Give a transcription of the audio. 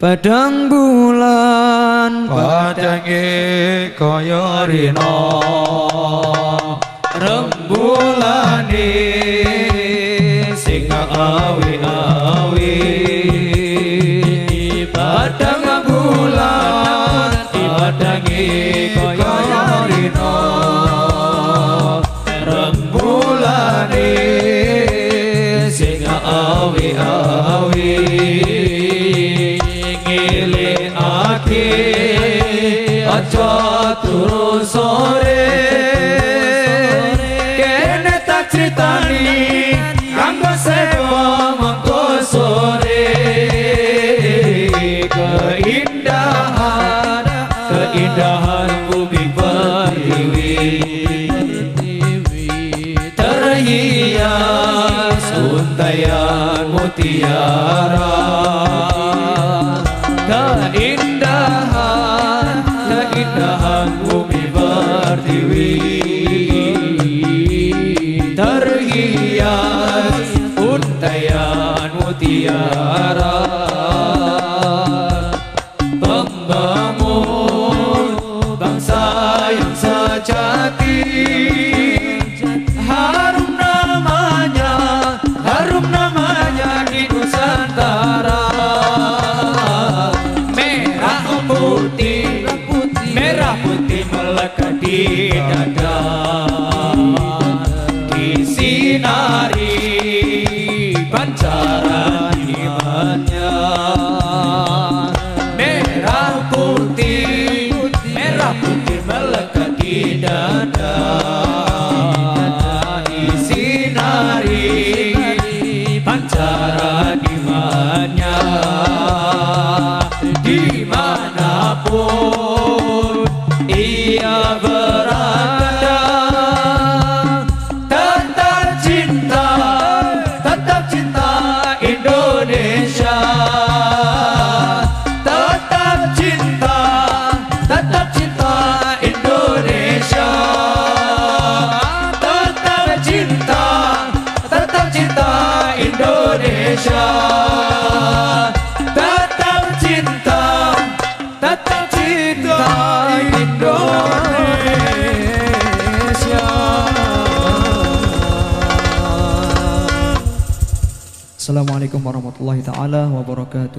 Padang bulan padange kaya rina rembulane sing awi-awi padang bulan padange kaya rina rembulane sing awi-awi aja turu sore kene tak critani kanggo sewa mengko sore keindahan keindahan bumi pertiwi terhias untayan mutiara ජහන් භූමි பார்த்திவி தருகியார் உத்தையான் முதியாரா Assalamualaikum warahmatullahi taala wabarakatuh